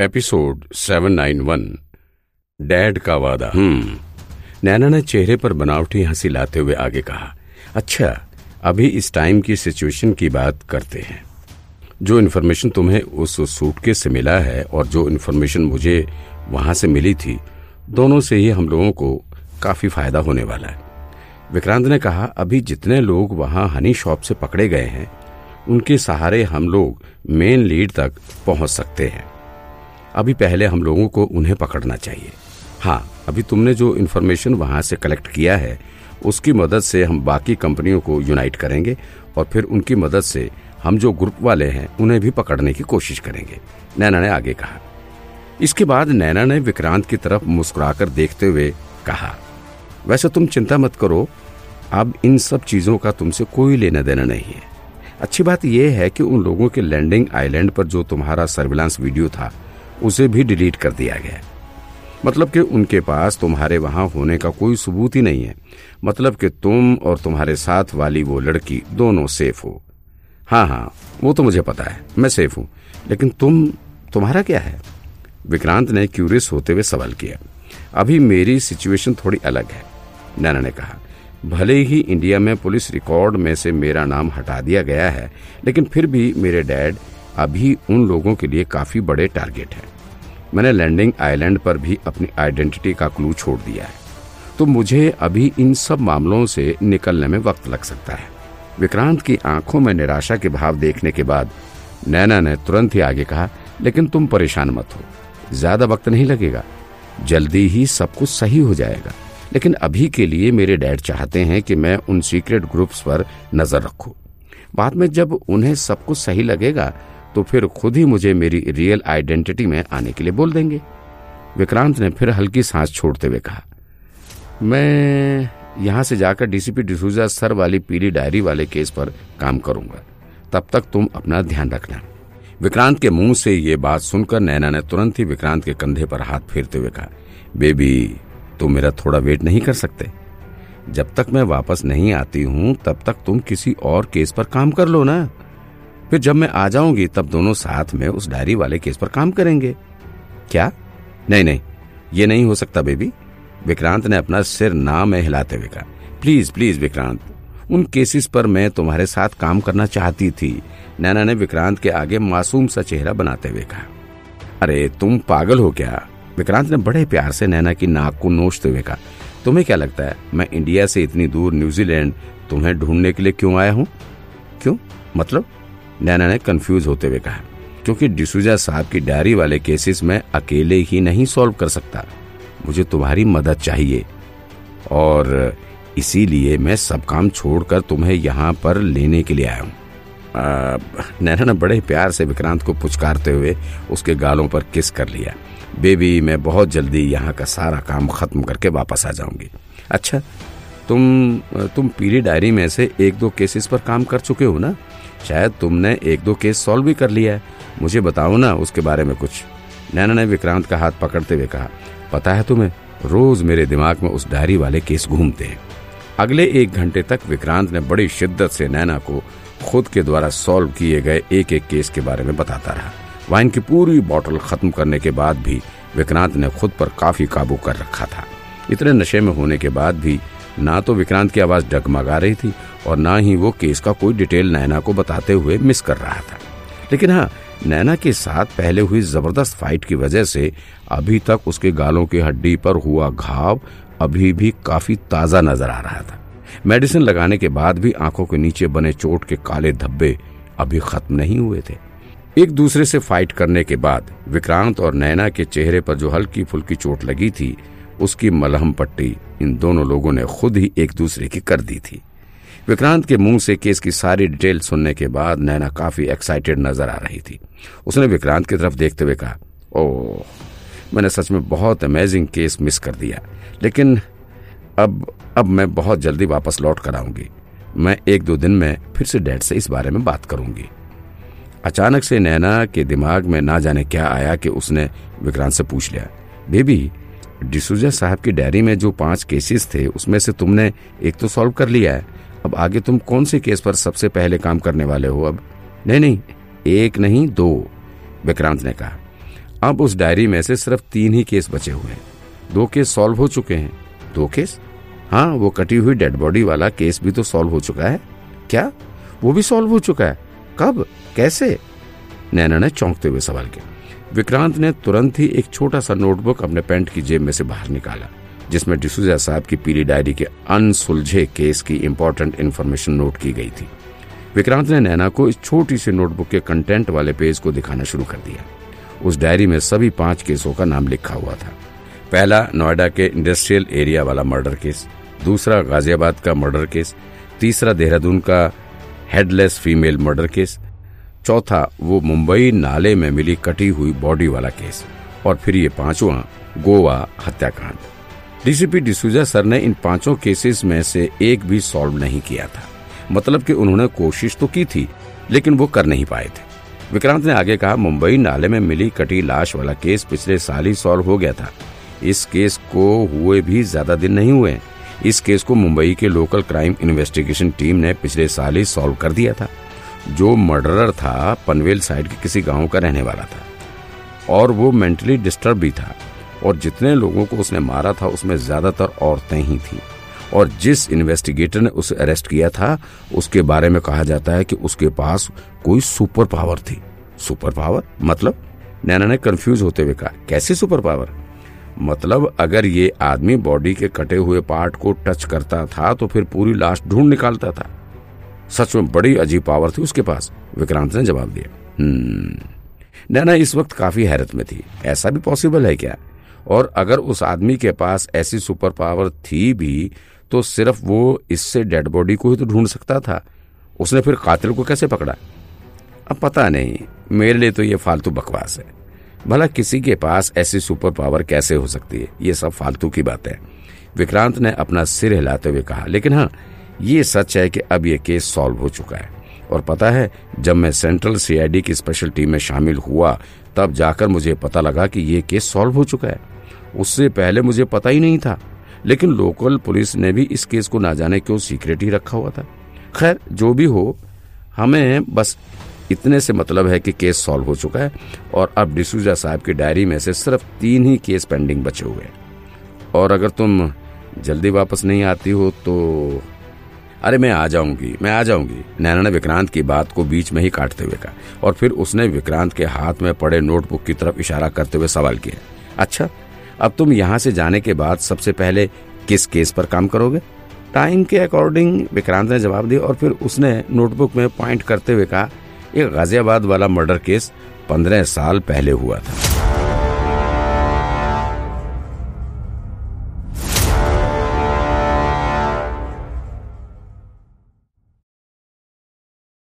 Episode 791 dad का वादा। हम्म। नैना ने चेहरे पर बनावटी हँसी लाते हुए आगे कहा अच्छा अभी इस टाइम की सिचुएशन की बात करते हैं। जो इन्फॉर्मेशन तुम्हें उस सूटकेस से मिला है और जो इन्फॉर्मेशन मुझे वहाँ से मिली थी, दोनों से ही हम लोगों को काफ़ी फ़ायदा होने वाला है। विक्रांत ने कहा, अभी जितने लोग वहाँ हनी शॉप से पकड़े गए हैं, उनके सहारे हम लोग मेन लीड तक पहुँच सकते हैं। अभी पहले हम लोगों को उन्हें पकड़ना चाहिए। हाँ अभी तुमने जो इन्फॉर्मेशन वहाँ से कलेक्ट किया है, उसकी मदद से हम बाकी कंपनियों को यूनाइट करेंगे और फिर उनकी मदद से हम जो ग्रुप वाले हैं, उन्हें भी पकड़ने की कोशिश करेंगे। नैना ने आगे कहा। इसके बाद नैना ने विक्रांत की तरफ़ मुस्कुराकर देखते हुए कहा, वैसे तुम चिंता मत करो, अब इन सब चीज़ों का तुमसे कोई लेना देना नहीं है। अच्छी बात यह है कि उन लोगों के लैंडिंग आइलैंड पर जो तुम्हारा सर्विलांस वीडियो था उसे भी डिलीट कर दिया गया मतलब कि उनके पास तुम्हारे वहाँ होने का कोई सबूत ही नहीं है। मतलब कि तुम और तुम्हारे साथ वाली वो लड़की दोनों सेफ़ हो। हाँ हाँ वो तो मुझे पता है, मैं सेफ़ हूँ। लेकिन तुम, तुम्हारा क्या है? विक्रांत ने क्यूरियस होते हुए सवाल किया। अभी मेरी सिचुएशन थोड़ी अलग है, नैना ने कहा। भले ही इंडिया में पुलिस रिकॉर्ड में से मेरा नाम हटा दिया गया है, लेकिन फिर भी मेरे डैड अभी उन लोगों के लिए काफ़ी बड़े टारगेट हैं। मैंने लैंडिंग आइलैंड पर भी अपनी आइडेंटिटी का क्लू छोड़ दिया है। तो मुझे अभी इन सब मामलों से निकलने में वक्त लग सकता है। विक्रांत की आँखों में निराशा के भाव देखने के बाद नैना ने तुरंत ही आगे कहा, लेकिन तुम परेशान मत हो। ज़्यादा वक्त नहीं लगेगा। जल्दी ही सब कुछ सही हो जाएगा। लेकिन अभी के लिए मेरे डैड चाहते हैं कि मैं उन सीक्रेट ग्रुप्स पर नज़र रखूँ। बाद में जब उन्हें सब कुछ सही लगेगा तो फिर खुद ही मुझे मेरी रियल आइडेंटिटी में आने के लिए बोल देंगे। विक्रांत ने फिर हल्की सांस छोड़ते हुए कहा, मैं यहाँ से जाकर डीसीपी डिसूजा सर वाली पीली डायरी वाले केस पर काम करूँगा। तब तक तुम अपना ध्यान रखना। विक्रांत के मुँह से ये बात सुनकर नैना ने तुरंत ही विक्रांत के कंधे पर हाथ फेरते हुए कहा, बेबी, तुम मेरा थोड़ा वेट नहीं कर सकते। जब तक मैं वापस नहीं आती हूँ, तब तक तुम किसी और केस पर काम कर लो ना। फिर जब मैं आ जाऊँगी, तब दोनों साथ में उस डायरी वाले केस पर काम करेंगे। क्या? नहीं नहीं, ये नहीं हो सकता बेबी। विक्रांत ने अपना सिर ना में हिलाते हुए कहा, प्लीज़ प्लीज़ विक्रांत, उन केसेस पर मैं तुम्हारे साथ काम करना चाहती थी। नैना ने विक्रांत के आगे मासूम सा चेहरा बनाते हुए कहा, अरे, तुम पागल हो क्या? विक्रांत ने बड़े प्यार से नैना की नाक को नोचते हुए कहा, तुम्हें क्या लगता है, मैं इंडिया से इतनी दूर न्यूजीलैंड तुम्हें ढूँढने के लिए क्यों आया हूँ? क्यों? मतलब? नैना ने कंफ्यूज होते हुए कहा, क्योंकि डिसूजा साहब की डायरी वाले केसेस में अकेले ही नहीं सॉल्व कर सकता। मुझे तुम्हारी मदद चाहिए। और इसीलिए मैं सब काम छोड़कर तुम्हें यहाँ पर लेने के लिए आया हूँ। नैना ने बड़े प्यार से विक्रांत को पुचकारते हुए उसके गालों पर किस कर लिया। बेबी, मैं बहुत जल्दी यहाँ का सारा काम खत्म करके वापस आ जाऊँगी। अच्छा तुम तुम पीली डायरी में से एक दो केसेस पर काम कर चुके हो ना? शायद तुमने एक दो केस सॉल्व भी कर लिया है। मुझे बताओ ना उसके बारे में कुछ। नैना ने विक्रांत का हाथ पकड़ते हुए कहा, पता है तुम्हें, रोज मेरे दिमाग में उस डायरी वाले केस घूमते हैं। अगले एक घंटे तक विक्रांत ने बड़ी शिद्दत से नैना को खुद के द्वारा सॉल्व किए गए एक एक केस के बारे में बताता रहा। वाइन की पूरी बोतल खत्म करने के बाद भी विक्रांत ने खुद पर काफ़ी काबू कर रखा था। इतने नशे में होने के बाद भी ना तो विक्रांत की आवाज़ डगमगा रही थी और ना ही वो केस का कोई डिटेल नैना को बताते हुए मिस कर रहा था। लेकिन हाँ नैना के साथ पहले हुई ज़बरदस्त फाइट की वजह से अभी तक उसके गालों की हड्डी पर हुआ घाव अभी भी काफ़ी ताज़ा नज़र आ रहा था। मेडिसिन लगाने के बाद भी आँखों के नीचे बने चोट के काले धब्बे अभी खत्म नहीं हुए थे। एक दूसरे से फाइट करने के बाद विक्रांत और नैना के चेहरे पर जो हल्की फुल्की चोट लगी थी उसकी मलहम पट्टी इन दोनों लोगों ने खुद ही एक दूसरे की कर दी थी। विक्रांत के मुँह से केस की सारी डिटेल सुनने के बाद नैना काफ़ी एक्साइटेड नज़र आ रही थी। उसने विक्रांत की तरफ़ देखते हुए कहा, ओह, मैंने सच में बहुत अमेजिंग केस मिस कर दिया। लेकिन अब अब मैं बहुत जल्दी वापस लौट कर आऊँगी। मैं एक दो दिन में फिर से डैड से इस बारे में बात करूँगी। अचानक से नैना के दिमाग में ना जाने क्या आया कि उसने विक्रांत से पूछ लिया, बेबी डिसूजा साहब की डायरी में जो पाँच केसेस थे, उसमें से तुमने एक तो सॉल्व कर लिया है। अब आगे तुम कौन से केस पर सबसे पहले काम करने वाले हो? अब नहीं नहीं, एक नहीं, दो, विक्रांत ने कहा। अब उस डायरी में से सिर्फ़ तीन ही केस बचे हुए हैं। दो केस सॉल्व हो चुके हैं। दो केस हाँ वो कटी हुई डेड बॉडी वाला केस भी तो सॉल्व हो चुका है। क्या? वो भी सॉल्व हो चुका है? कब? कैसे? नैना ने चौंकते हुए सवाल किया। विक्रांत ने तुरंत ही एक छोटा सा नोटबुक अपने पैंट की जेब में से बाहर निकाला, जिसमें डिसूजा साहब की पीली डायरी के अनसुलझे केस की इंपॉर्टेंट इन्फॉर्मेशन नोट की गई थी। विक्रांत ने नैना को इस छोटी सी नोटबुक के कंटेंट वाले पेज को दिखाना शुरू कर दिया। उस डायरी में सभी पाँच केसों का नाम लिखा हुआ था। पहला, नोएडा के इंडस्ट्रियल एरिया वाला मर्डर केस। दूसरा, गाजियाबाद का मर्डर केस। तीसरा, देहरादून का हेडलेस फीमेल मर्डर केस। चौथा, वो मुंबई नाले में मिली कटी हुई बॉडी वाला केस और फिर ये पांचवा, गोवा हत्याकांड। डीसीपी डिसूजा सर ने इन पाँचों केसेस में से एक भी सॉल्व नहीं किया था। मतलब कि उन्होंने कोशिश तो की थी, लेकिन वो कर नहीं पाए थे। विक्रांत ने आगे कहा, मुंबई नाले में मिली कटी लाश वाला केस पिछले साल ही सॉल्व हो गया था। इस केस को हुए भी ज़्यादा दिन नहीं हुए। इस केस को मुंबई के लोकल क्राइम इन्वेस्टिगेशन टीम ने पिछले साल ही सॉल्व कर दिया था। जो मर्डरर था, पनवेल साइड के किसी गाँव का रहने वाला था। और वो मेंटली डिस्टर्ब भी था। और जितने लोगों को उसने मारा था, उसमें ज़्यादातर औरतें ही थी। और जिस इन्वेस्टिगेटर ने उसे अरेस्ट किया था, उसके बारे में कहा जाता है कि उसके पास कोई सुपर पावर थी। Super power? मतलब? नैना ने कंफ्यूज होते हुए कहा, कैसे सुपर पावर? मतलब अगर ये आदमी बॉडी के कटे हुए पार्ट को टच करता था तो फिर पूरी लाश ढूंढ निकालता था। सच में बड़ी अजीब पावर थी उसके पास। विक्रांत ने जवाब दिया हम्म नैना इस वक्त काफ़ी हैरत में थी। ऐसा भी पॉसिबल है क्या? और अगर उस आदमी के पास ऐसी सुपर पावर थी भी तो सिर्फ़ वो इससे डेड बॉडी को ही तो ढूंढ सकता था। उसने फिर कातिल को कैसे पकड़ा? अब पता नहीं। मेरे लिए तो ये फालतू बकवास है। भला किसी के पास ऐसी सुपर पावर कैसे हो सकती है? ये सब फालतू की बात है। विक्रांत ने अपना सिर हिलाते हुए कहा, लेकिन हाँ ये सच है कि अब ये केस सॉल्व हो चुका है। और पता है, जब मैं सेंट्रल सीआईडी की स्पेशल टीम में शामिल हुआ, तब जाकर मुझे पता लगा कि ये केस सॉल्व हो चुका है। उससे पहले मुझे पता ही नहीं था। लेकिन लोकल पुलिस ने भी इस केस को ना जाने क्यों सीक्रेट ही रखा हुआ था। खैर, जो भी हो, हमें बस इतने से मतलब है कि केस सॉल्व हो चुका है, और अब डिसूजा साहब की डायरी में से सिर्फ़ तीन ही केस पेंडिंग बचे हुए हैं। और अगर तुम जल्दी वापस नहीं आती हो तो अरे मैं आ जाऊँगी, मैं आ जाऊँगी। नैना ने विक्रांत की बात को बीच में ही काटते हुए कहा और फिर उसने विक्रांत के हाथ में पड़े नोटबुक की तरफ़ इशारा करते हुए सवाल किया अच्छा अब तुम यहाँ से जाने के बाद सबसे पहले किस केस पर काम करोगे? टाइम के अकॉर्डिंग, विक्रांत ने जवाब दिया और फिर उसने नोटबुक में पॉइंट करते हुए कहा एक गाजियाबाद वाला मर्डर केस पंद्रह साल पहले हुआ था।